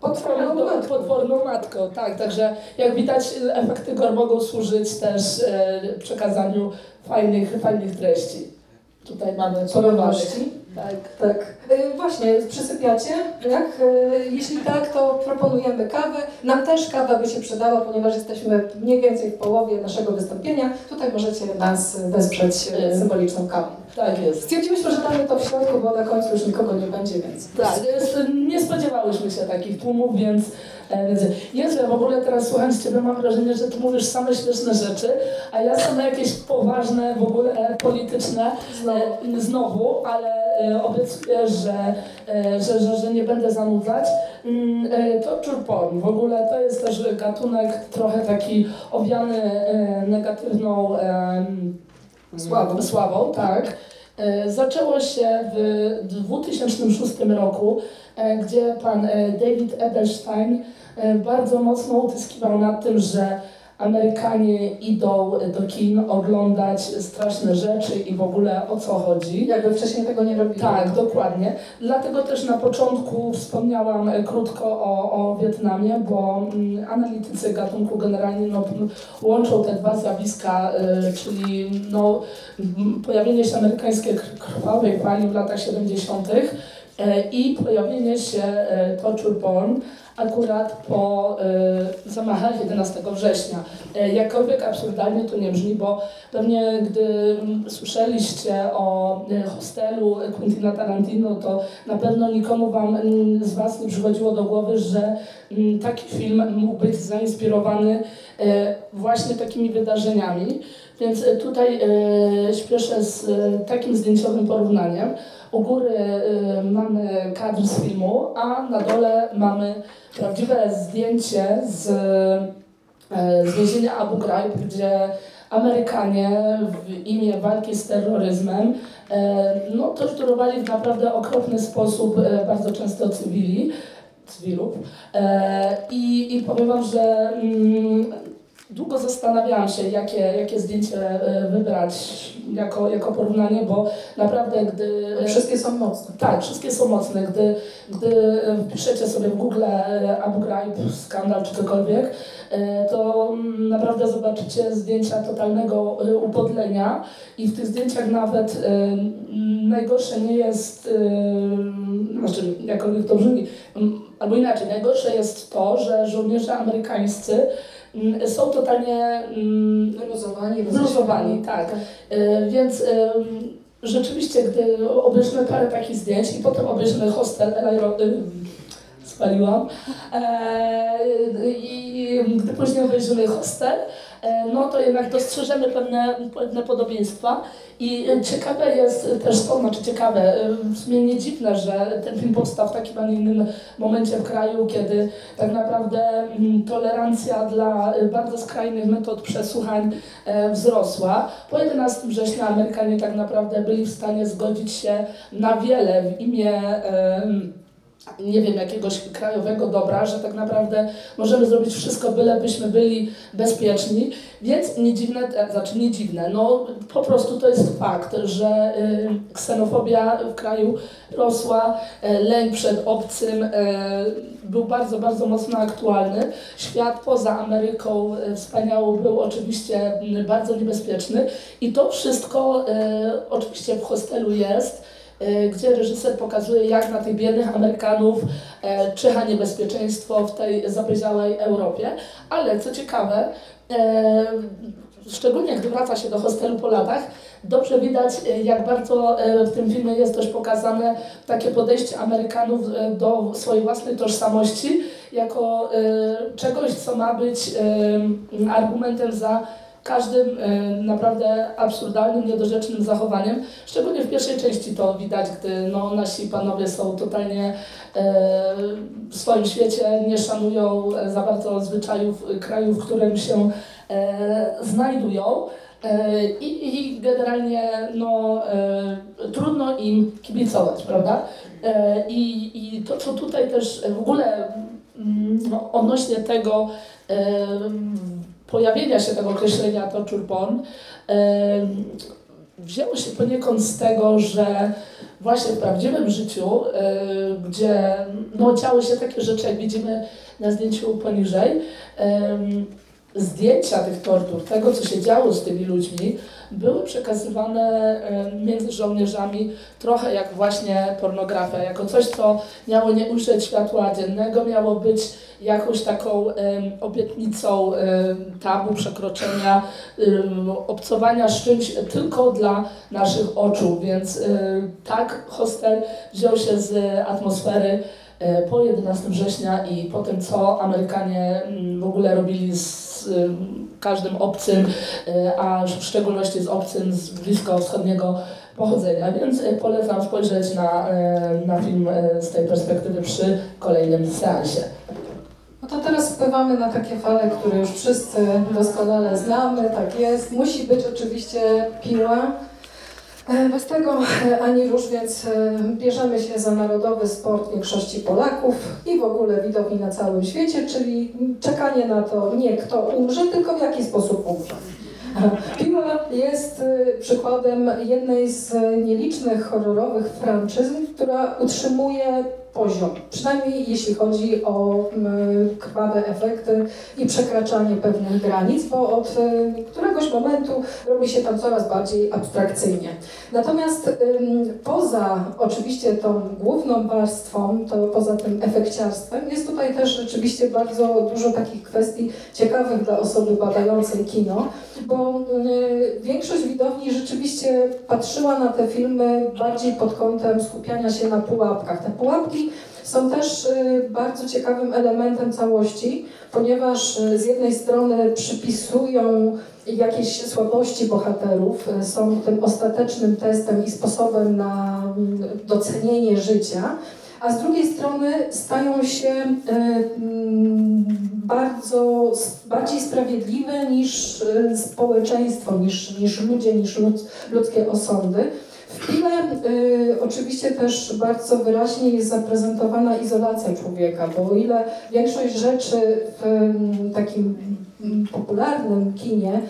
Potworną matką. Potworną matką, tak. Także jak widać efekty GOR mogą służyć też e, przekazaniu fajnych, fajnych treści. Tutaj mamy porowości. Tak. tak. E, właśnie, przysypiacie? Jak? E, jeśli tak, to proponujemy kawę. Nam też kawa by się przydała, ponieważ jesteśmy mniej więcej w połowie naszego wystąpienia. Tutaj możecie nas wesprzeć e, symboliczną kawą. Tak jest. Stwierdziliśmy, że damy to w środku, bo na końcu już nikogo nie będzie, więc... Tak, nie spodziewałyśmy się takich tłumów, więc... Jezu, ja w ogóle teraz słuchając Ciebie mam wrażenie, że Ty mówisz same śmieszne rzeczy, a ja same jakieś poważne, w ogóle polityczne znowu, znowu ale obiecuję, że, że, że, że nie będę zanudzać. Mm, to czurpon. W ogóle to jest też gatunek trochę taki owiany negatywną sławą, sławą tak. Zaczęło się w 2006 roku, gdzie pan David Edelstein bardzo mocno utyskiwał nad tym, że Amerykanie idą do kin oglądać straszne rzeczy i w ogóle o co chodzi. Jakby wcześniej tego nie robili. Tak, dokładnie. Dlatego też na początku wspomniałam krótko o, o Wietnamie, bo mm, analitycy gatunku generalnie no, łączą te dwa zjawiska, y, czyli no, pojawienie się amerykańskiej krwawej fali w latach 70. Y, i pojawienie się y, torture porn akurat po y, zamachach 11 września. Y, jakkolwiek absurdalnie to nie brzmi, bo pewnie gdy y, słyszeliście o y, hostelu Quentina Tarantino, to na pewno nikomu wam y, z Was nie przychodziło do głowy, że y, taki film mógł być zainspirowany y, właśnie takimi wydarzeniami. Więc tutaj y, śpieszę z takim zdjęciowym porównaniem. U góry y, mamy kadr z filmu, a na dole mamy prawdziwe zdjęcie z, y, z więzienia Abu Ghraib, gdzie Amerykanie w imię walki z terroryzmem y, no, torturowali w naprawdę okropny sposób bardzo często cywili, cywilów. I, I powiem Wam, że mm, długo zastanawiałam się, jakie, jakie zdjęcie e, wybrać jako, jako porównanie, bo naprawdę gdy... Wszystkie są mocne. Tak, wszystkie są mocne. Gdy, gdy wpiszecie sobie w Google e, Abu Ghraib, skandal czy cokolwiek, e, to naprawdę zobaczycie zdjęcia totalnego upodlenia i w tych zdjęciach nawet najgorsze nie jest, znaczy jakkolwiek to brzmi, albo inaczej, najgorsze jest to, że żołnierze amerykańscy Mm, są totalnie wyluzowani. Wyluzowani, tak. E, więc rzeczywiście, gdy obejrzymy parę takich zdjęć i potem obejrzymy hostel spaliłam. E, I gdy później obejrzymy hostel, no to jednak dostrzeżemy pewne, pewne podobieństwa. I ciekawe jest też to, znaczy ciekawe, w sumie nie dziwne, że ten film powstał w takim, a nie innym momencie w kraju, kiedy tak naprawdę mm, tolerancja dla bardzo skrajnych metod przesłuchań e, wzrosła. Po 11 września Amerykanie tak naprawdę byli w stanie zgodzić się na wiele w imię nie wiem, jakiegoś krajowego dobra, że tak naprawdę możemy zrobić wszystko, bylebyśmy byli bezpieczni. Więc nie dziwne, e, znaczy nie dziwne, no po prostu to jest fakt, że y, ksenofobia w kraju rosła, y, lęk przed obcym y, był bardzo, bardzo mocno aktualny. Świat poza Ameryką y, wspaniałą był oczywiście bardzo niebezpieczny i to wszystko oczywiście w hostelu jest. E, gdzie reżyser pokazuje, jak na tych biednych Amerykanów e, czyha niebezpieczeństwo w tej zapyziałej Europie. Ale co ciekawe, e, szczególnie gdy wraca się do hostelu po latach, dobrze widać, jak bardzo w tym filmie jest też pokazane takie podejście Amerykanów do swojej własnej tożsamości, jako czegoś, co ma być argumentem za każdym e, naprawdę absurdalnym, niedorzecznym zachowaniem. Szczególnie w pierwszej części to widać, gdy no, nasi panowie są totalnie e, w swoim świecie, nie szanują za bardzo zwyczajów kraju, w którym się e, znajdują. I, I, generalnie no, trudno im kibicować, prawda? I, I to, co tutaj też w ogóle mm, no, odnośnie tego pojawienia się tego określenia torture porn wzięło się poniekąd z tego, że właśnie w prawdziwym życiu, gdzie no, działy się takie rzeczy, jak widzimy na zdjęciu poniżej, zdjęcia tych tortur, tego co się działo z tymi ludźmi, były przekazywane między żołnierzami trochę jak właśnie pornografia, jako coś, co miało nie ujrzeć światła dziennego, miało być jakąś taką obietnicą tabu, przekroczenia, obcowania z czymś tylko dla naszych oczu. Więc tak hostel wziął się z atmosfery e, po 11 września i po tym, co Amerykanie w ogóle robili z każdym obcym, e, a w szczególności z obcym z bliskowschodniego pochodzenia, więc e, polecam spojrzeć na, na film z tej perspektywy przy kolejnym seansie. No to teraz wpływamy na takie fale, które już wszyscy doskonale znamy, tak jest. Musi być oczywiście piła. E, bez tego e, ani rusz, więc e, bierzemy się za narodowy sport większości Polaków i w ogóle widowni na całym świecie, czyli czekanie na to nie kto umrze, tylko w jaki sposób umrze. <laughs> Piła jest przykładem jednej z nielicznych horrorowych franczyzm, która utrzymuje poziom, przynajmniej jeśli chodzi o krwawe efekty i przekraczanie pewnych granic, bo od y, któregoś momentu robi się tam coraz bardziej abstrakcyjnie. Natomiast poza oczywiście tą główną warstwą, to poza tym efekciarstwem, jest tutaj też rzeczywiście bardzo dużo takich kwestii ciekawych dla osoby badającej kino, bo y, większość widowni rzeczywiście patrzyła na te filmy bardziej pod kątem skupiania się na pułapkach. Te pułapki są też y, bardzo ciekawym elementem całości, ponieważ y, z jednej strony przypisują jakieś słabości bohaterów, y, są tym ostatecznym testem i sposobem na mm, docenienie życia, a z drugiej strony stają się mm, bardzo bardziej sprawiedliwe niż społeczeństwo, niż, niż ludzie, niż ludzkie osądy. Pile y, oczywiście też bardzo wyraźnie jest zaprezentowana izolacja człowieka, bo o ile większość rzeczy w y, takim popularnym kinie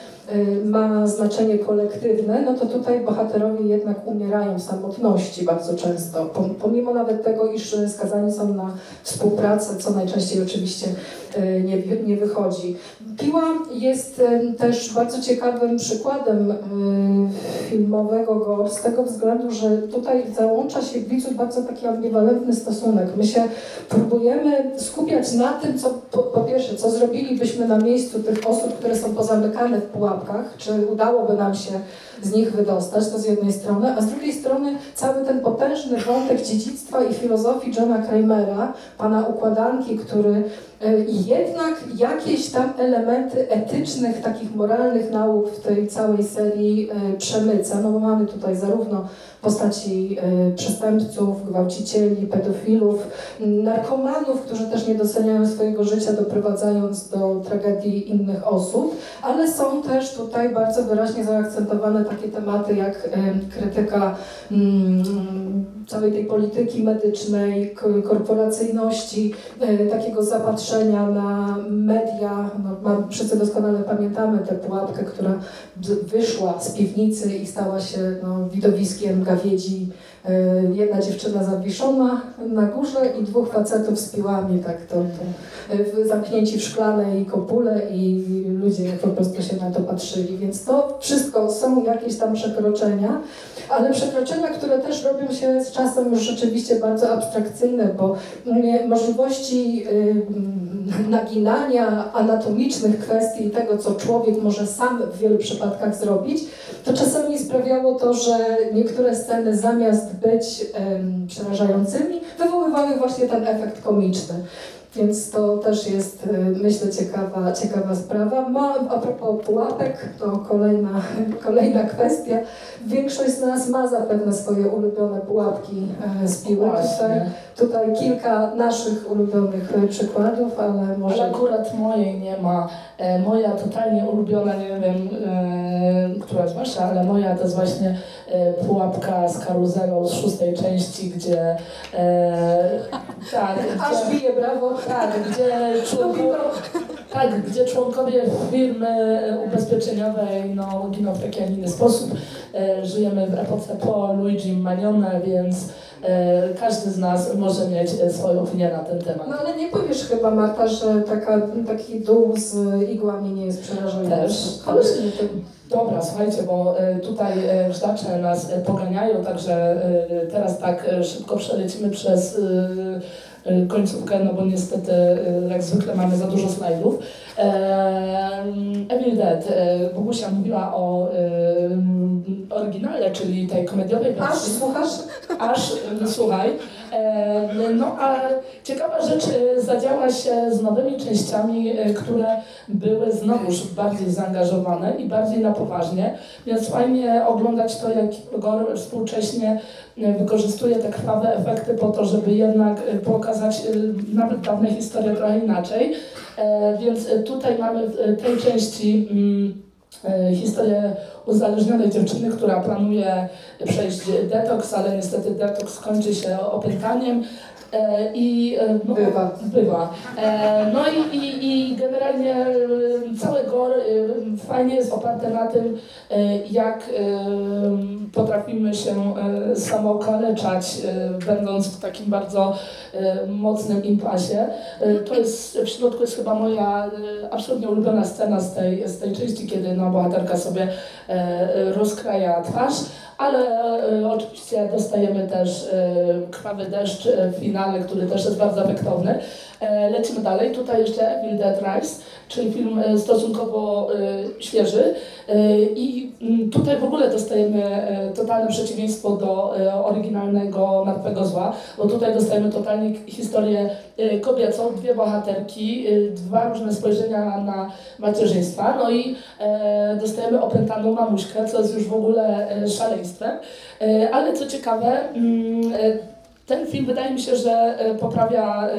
ma znaczenie kolektywne, no to tutaj bohaterowie jednak umierają w samotności bardzo często, pomimo nawet tego, iż skazani są na współpracę, co najczęściej oczywiście y, nie, nie wychodzi. Piła jest y, też bardzo ciekawym przykładem filmowego go z tego względu, że tutaj załącza się w widzu bardzo taki ambiwalentny stosunek. My się próbujemy skupiać na tym, co po, po pierwsze, co zrobilibyśmy na miejscu tych osób, które są pozamykane w czy udałoby nam się z nich wydostać, to z jednej strony, a z drugiej strony cały ten potężny wątek dziedzictwa i filozofii Johna Kramera, pana układanki, który e, jednak jakieś tam elementy etycznych, takich moralnych nauk w tej całej serii e, przemyca, no bo mamy tutaj zarówno postaci y, przestępców, gwałcicieli, pedofilów, narkomanów, którzy też nie doceniają swojego życia, doprowadzając do tragedii innych osób, ale są też tutaj bardzo wyraźnie zaakcentowane takie tematy jak y, krytyka mm, całej tej polityki medycznej, korporacyjności, y, takiego zapatrzenia na media. No, wszyscy doskonale pamiętamy tę pułapkę, która wyszła z piwnicy i stała się no, widowiskiem gawiedzi. E, jedna dziewczyna zawieszona na górze i dwóch facetów z piłami, tak to, to e, zamknięci w szklanej kopule i ludzie po prostu się na to patrzyli. Więc to wszystko są jakieś tam przekroczenia, ale przekroczenia, które też robią się z czasem już rzeczywiście bardzo abstrakcyjne, bo mm, możliwości naginania anatomicznych kwestii tego, co człowiek może sam w wielu przypadkach zrobić, to czasami sprawiało to, że niektóre sceny zamiast być um, przerażającymi, wywoływały właśnie ten efekt komiczny. Więc to też jest, y, myślę, ciekawa, ciekawa sprawa. Ma, a propos pułapek, to kolejna, <laughs> kolejna kwestia. Większość z nas ma zapewne swoje ulubione pułapki e, z piły. Tutaj, tutaj kilka naszych ulubionych e, przykładów, ale może... Ale akurat mojej nie ma. E, moja totalnie ulubiona, nie wiem, która jest wasza, ale moja to jest właśnie pułapka z karuzelą z szóstej części, gdzie... tak, Aż bije brawo. Tak, gdzie członkowie, tak, gdzie członkowie firmy ubezpieczeniowej no, giną w taki, a inny sposób. E, żyjemy w epoce po Luigi Manione, więc e, każdy z nas może mieć e, swoją opinię na ten temat. No ale nie powiesz chyba, Marta, że taka, taki dół z igłami nie jest przerażający. Też, ale Dobra, słuchajcie, bo tutaj żdacze nas poganiają, także teraz tak szybko przelecimy przez końcówkę, no bo niestety jak zwykle mamy za dużo slajdów. Evil Dead, Bogusia mówiła o oryginale, czyli tej komediowej wersji. Aż słuchasz? Aż, no, słuchaj. E, no a ciekawa rzecz e, zadziała się z nowymi częściami, e, które były znowuż bardziej zaangażowane i bardziej na poważnie, więc fajnie oglądać to, jak Igor współcześnie wykorzystuje te krwawe efekty po to, żeby jednak pokazać nawet dawne historie trochę inaczej. Więc tutaj mamy w tej części mm, historię uzależnionej dziewczyny, która planuje przejść detoks, ale niestety detoks kończy się opętaniem. E, I, e, no, bywa. bywa. E, no i, i, i generalnie cały GOR fajnie jest oparte na tym, jak potrafimy się samookaleczać, będąc w takim bardzo mocnym impasie. To jest, w środku jest chyba moja absolutnie ulubiona scena z tej, z tej części, kiedy no, bohaterka sobie rozkraja twarz ale e, oczywiście dostajemy też e, krwawy deszcz e, w finale, który też jest bardzo efektowny. Lecimy dalej. Tutaj jeszcze Evil Dead Rise, czyli film stosunkowo świeży. I mm, tutaj w ogóle dostajemy totalne przeciwieństwo do oryginalnego Martwego Zła, bo tutaj dostajemy totalnie historię kobiecą, dwie bohaterki, dwa różne spojrzenia na macierzyństwa, no i dostajemy opętaną mamuśkę, co jest już w ogóle szaleństwem. Ale co ciekawe, mm, ten film wydaje mi się, że e, poprawia e,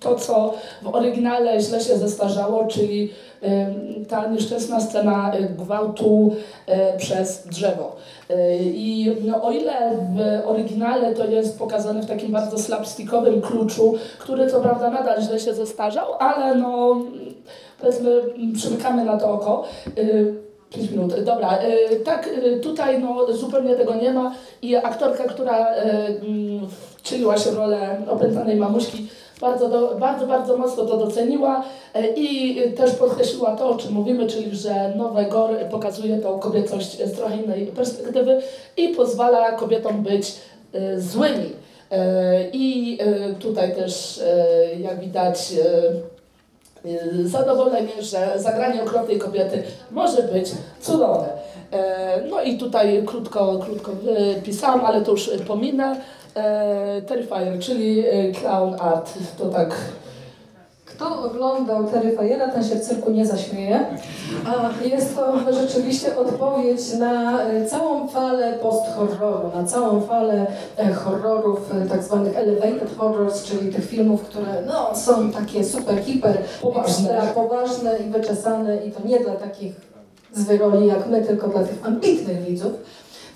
to, co w oryginale źle się zestarzało, czyli e, ta nieszczęsna scena gwałtu przez drzewo. I no, o ile w oryginale to jest pokazane w takim bardzo slapstickowym kluczu, który co prawda nadal źle się zestarzał, ale no powiedzmy przymykamy na to oko. 5 minut. Dobra, tak tutaj no, zupełnie tego nie ma i aktorka, która wcieliła się w rolę opętanej mamuśki, bardzo, do, bardzo, bardzo mocno to doceniła e, i też podkreśliła to, o czym mówimy, czyli że Nowe Gor pokazuje tą kobiecość z trochę innej perspektywy i pozwala kobietom być e, złymi. E, I tutaj też, jak widać, zadowolenie, że zagranie okropnej kobiety może być cudowne. No i tutaj krótko, krótko pisałam, ale to już pominę. E, Terrifier, czyli e, clown art, to tak kto oglądał Terrifiera, ten się w cyrku nie zaśmieje. A jest to rzeczywiście odpowiedź na e, całą falę post-horroru, na całą falę e, horrorów, tak zwanych elevated horrors, czyli tych filmów, które no, są takie super, hiper, poważne. poważne i wyczesane i to nie dla takich zwyroli jak my, tylko dla tych ambitnych widzów.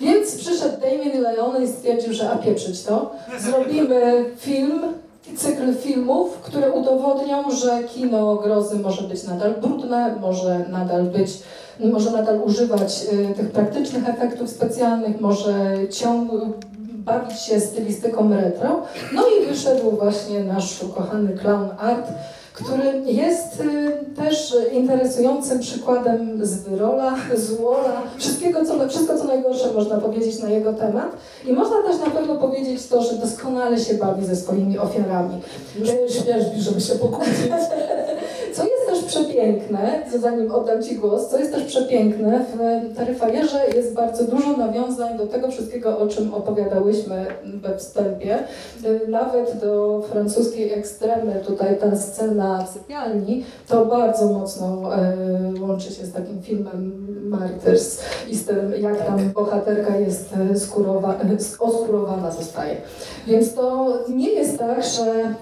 Więc przyszedł Damien Leone i stwierdził, że a pieprzyć to, zrobimy film, cykl filmów, które udowodnią, że kino grozy może być nadal brudne, może nadal być, może nadal używać y, tych praktycznych efektów specjalnych, może ciąg bawić się stylistyką retro. No i wyszedł właśnie nasz ukochany clown art, który jest y, też interesującym przykładem z Wyrola, z Wola, wszystkiego, co, wszystko co najgorsze można powiedzieć na jego temat. I można też na pewno powiedzieć to, że doskonale się bawi ze swoimi ofiarami. Już śmiesz, żeby się pokłócić. <laughs> Przepiękne, zanim oddam Ci głos, co jest też przepiękne, w Taryfajerze jest bardzo dużo nawiązań do tego wszystkiego, o czym opowiadałyśmy we wstępie. Nawet do francuskiej ekstremy, tutaj ta scena w sypialni, to bardzo mocno e, łączy się z takim filmem Martyrs i z tym, jak tam bohaterka jest e, skurowa, e, oskurowana zostaje. Więc to nie jest tak, że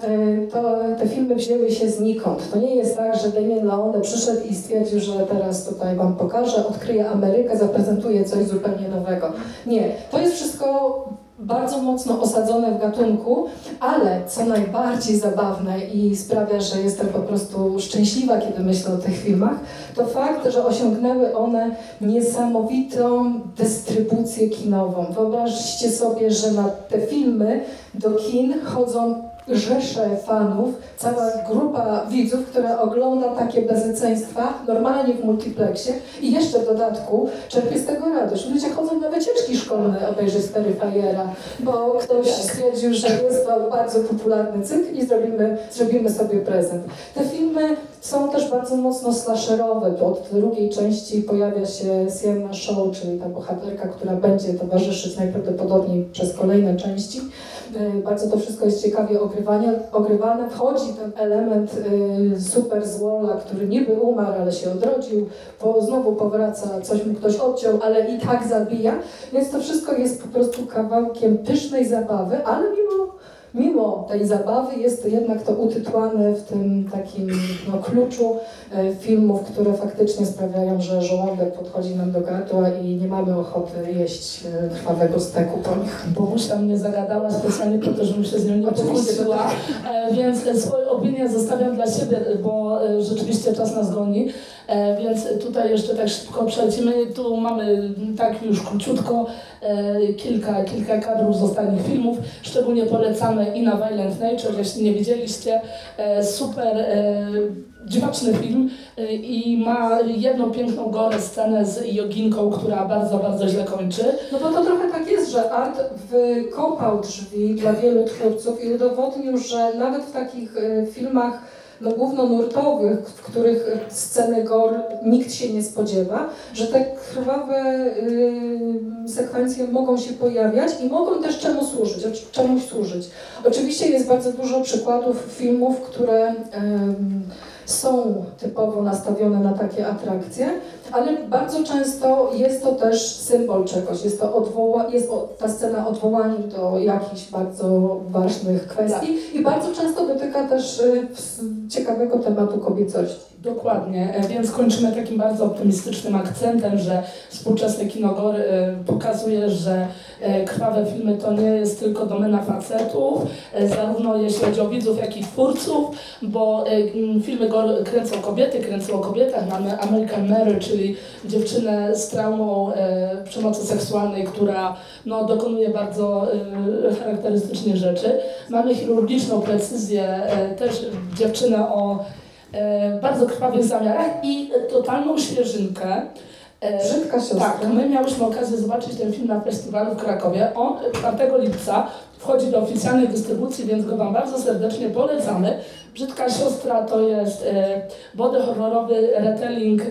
to, te filmy wzięły się znikąd. To nie jest tak, że Damien Leone przyszedł i stwierdził, że teraz tutaj Wam pokażę, odkryję Amerykę, zaprezentuję coś zupełnie nowego. Nie, to jest wszystko bardzo mocno osadzone w gatunku, ale co najbardziej zabawne i sprawia, że jestem po prostu szczęśliwa, kiedy myślę o tych filmach, to fakt, że osiągnęły one niesamowitą dystrybucję kinową. Wyobraźcie sobie, że na te filmy do kin chodzą rzesze fanów, cała grupa widzów, która ogląda takie bezeceństwa normalnie w multiplexie i jeszcze w dodatku czerpie z tego radość. Ludzie chodzą na wycieczki szkolne obejrzeć Terrifiera, bo ktoś stwierdził, że jest to bardzo popularny cykl i zrobimy, zrobimy sobie prezent. Te filmy są też bardzo mocno slasherowe, bo od drugiej części pojawia się Sienna Show, czyli ta bohaterka, która będzie towarzyszyć najprawdopodobniej przez kolejne części. Y, bardzo to wszystko jest ciekawie ogrywanie, ogrywane. Wchodzi ten element y, super złola, który niby umarł, ale się odrodził, bo znowu powraca, coś mu ktoś odciął, ale i tak zabija. Więc to wszystko jest po prostu kawałkiem pysznej zabawy, ale mimo mimo tej zabawy jest jednak to utytłane w tym takim no, kluczu e, filmów, które faktycznie sprawiają, że żołądek podchodzi nam do gardła i nie mamy ochoty jeść e, krwawego steku po nich. Bogusia mnie zagadała specjalnie po to, żebym się z nią nie pokłóciła, e, więc swoją opinię zostawiam dla siebie, bo rzeczywiście czas nas goni. Więc tutaj jeszcze tak szybko przelecimy. Tu mamy tak już króciutko kilka, kilka kadrów z ostatnich filmów. Szczególnie polecamy i na Violent Nature, jeśli nie widzieliście. E, Super e, dziwaczny film e, i ma jedną piękną gorę scenę z joginką, która bardzo, bardzo źle kończy. No bo to trochę tak jest, że art wykopał drzwi dla wielu twórców i udowodnił, że nawet w takich e, filmach no, głównonurtowych, w których sceny gore nikt się nie spodziewa, że te krwawe y, sekwencje mogą się pojawiać i mogą też czemu służyć, czemuś służyć. Oczywiście jest bardzo dużo przykładów filmów, które em, są typowo nastawione na takie atrakcje, ale bardzo często jest to też symbol czegoś. Jest to odwoła, jest ta scena odwołaniem do jakichś bardzo ważnych kwestii i bardzo często dotyka też y, ciekawego tematu kobiecości. Dokładnie, e, więc kończymy takim bardzo optymistycznym akcentem, że współczesny kinogor e, pokazuje, że e, krwawe filmy to nie jest tylko domena facetów, zarówno jeśli chodzi o widzów, jak i twórców, bo filmy kręcą kobiety, kręcą o kobietach. Mamy American Mary, czyli dziewczynę z traumą e, przemocy seksualnej, która no, dokonuje bardzo e, charakterystycznie rzeczy. Mamy chirurgiczną precyzję, e, też dziewczynę o bardzo krwawych zamiarach i totalną świeżynkę. Brzydka siostra. tak, my miałyśmy okazję zobaczyć ten film na festiwalu w Krakowie. On 4 lipca wchodzi do oficjalnej dystrybucji, więc go Wam bardzo serdecznie polecamy. Brzydka siostra to jest body horrorowy retelling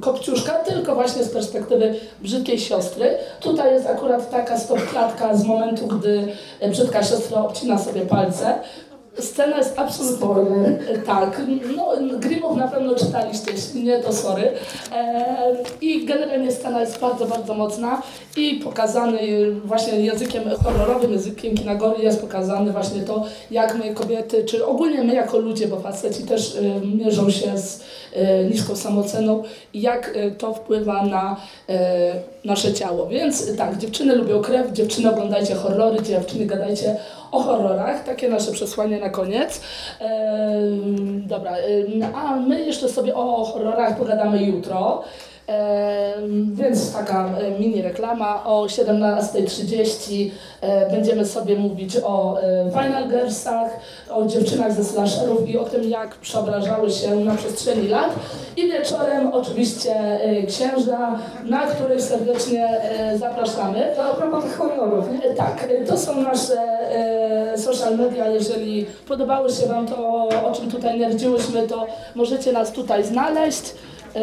Kopciuszka, tylko właśnie z perspektywy brzydkiej siostry. Tutaj jest akurat taka stopklatka z momentu, gdy brzydka siostra obcina sobie palce. Scena jest absolutnie... Tak, no Grimmów na pewno czytaliście, jeśli nie to sorry. E, I generalnie scena jest bardzo, bardzo mocna i pokazany właśnie językiem horrorowym, językiem kinagory jest pokazane właśnie to, jak my kobiety, czy ogólnie my jako ludzie, bo faceci też e, mierzą się z niską samoceną i jak e, to wpływa na e, nasze ciało. Więc tak, dziewczyny lubią krew, dziewczyny oglądajcie horrory, dziewczyny gadajcie o horrorach, takie nasze przesłanie na koniec. Dobra, a my jeszcze sobie o horrorach pogadamy jutro. Więc taka mini reklama. O 17.30 e, będziemy sobie mówić o e, Final Girlsach, o dziewczynach ze slasherów i o tym, jak przeobrażały się na przestrzeni lat. I wieczorem oczywiście e, księża, na których serdecznie zapraszamy. To a propos tych horrorów, Tak, to są nasze social media. Jeżeli podobały się Wam to, o czym tutaj nerdziłyśmy, to możecie nas tutaj znaleźć.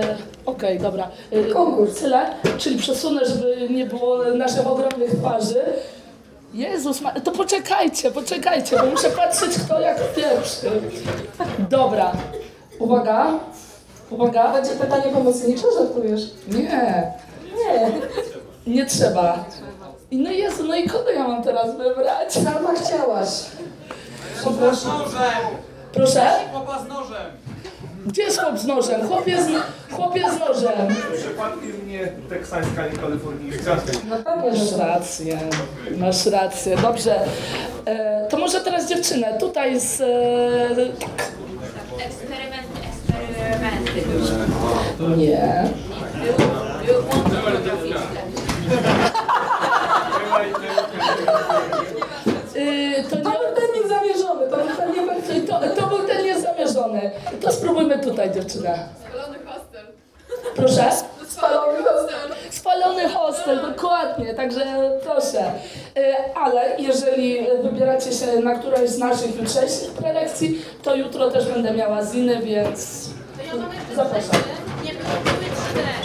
E, Okej, dobra. E, Konkurs. Tyle, czyli przesunę, żeby nie było naszych ogromnych twarzy. Jezus, ma... to poczekajcie, poczekajcie, bo muszę patrzeć kto jak pierwszy. Dobra, uwaga, uwaga. Będzie pytanie pomocnicze, żartujesz? Nie, Nie. nie trzeba. I No Jezu, no i kogo ja mam teraz wybrać? Sama chciałaś. Chłopa z nożem! Proszę? Chłopa z nożem! Gdzie jest chłop z nożem? Chłopie z, chłopie z nożem. Przypadkiem nie teksańska, nie kalifornijska. No Masz rację, masz rację. Dobrze. E, to może teraz dziewczynę. Tutaj z... E, tak. Eksperymenty, eksperymenty. Nie. Był To spróbujmy tutaj dziewczynę. Proszę? spalony hostel. Spalony hostel, dokładnie, także proszę. Y, Ale jeżeli wybieracie się na którejś z naszych jutrzejszych prelekcji, to jutro też będę miała ziny, więc zapraszam. Nie były cztery.